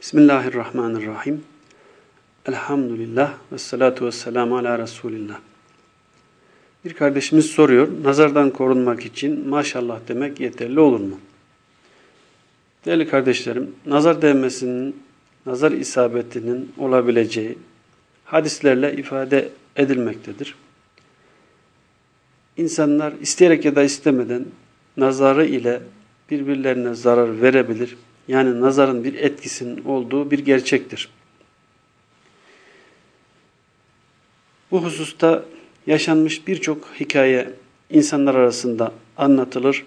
Bismillahirrahmanirrahim. Elhamdülillah ve salatu ve selamu ala Resulillah. Bir kardeşimiz soruyor, nazardan korunmak için maşallah demek yeterli olur mu? Değerli kardeşlerim, nazar değmesinin, nazar isabetinin olabileceği hadislerle ifade edilmektedir. İnsanlar isteyerek ya da istemeden nazarı ile birbirlerine zarar verebilir. Yani nazarın bir etkisinin olduğu bir gerçektir. Bu hususta yaşanmış birçok hikaye insanlar arasında anlatılır.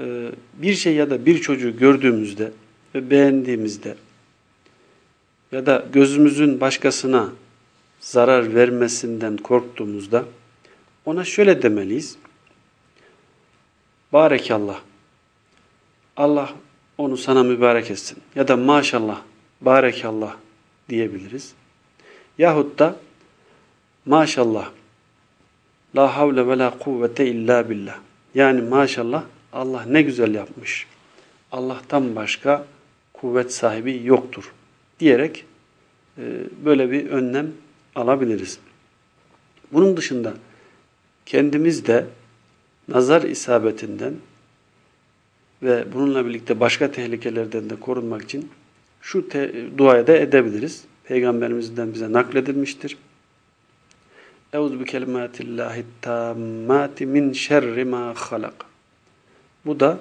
Ee, bir şey ya da bir çocuğu gördüğümüzde ve beğendiğimizde ya da gözümüzün başkasına zarar vermesinden korktuğumuzda ona şöyle demeliyiz. Barekallah. Allah onu sana mübarek etsin. Ya da maşallah, barekallah diyebiliriz. Yahut da maşallah, la havle ve la kuvvete illa billah. Yani maşallah Allah ne güzel yapmış. Allah'tan başka kuvvet sahibi yoktur diyerek e, böyle bir önlem alabiliriz. Bunun dışında kendimiz de nazar isabetinden ve bununla birlikte başka tehlikelerden de korunmak için şu duayı da edebiliriz. Peygamberimizden bize nakledilmiştir. Euzu bi kelimatillahi tammati min şerri ma halak. Bu da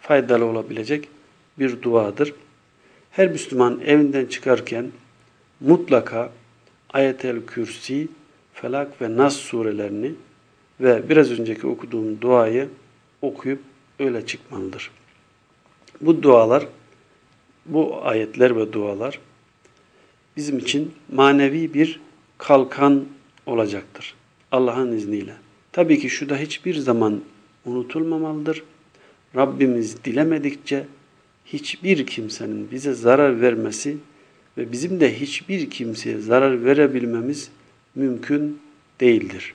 faydalı olabilecek bir duadır. Her Müslüman evinden çıkarken mutlaka Ayetel Kürsi, Felak ve Nas surelerini ve biraz önceki okuduğum duayı okuyup öyle çıkmalıdır. Bu dualar, bu ayetler ve dualar bizim için manevi bir kalkan olacaktır. Allah'ın izniyle. Tabii ki şu da hiçbir zaman unutulmamalıdır. Rabbimiz dilemedikçe hiçbir kimsenin bize zarar vermesi ve bizim de hiçbir kimseye zarar verebilmemiz mümkün değildir.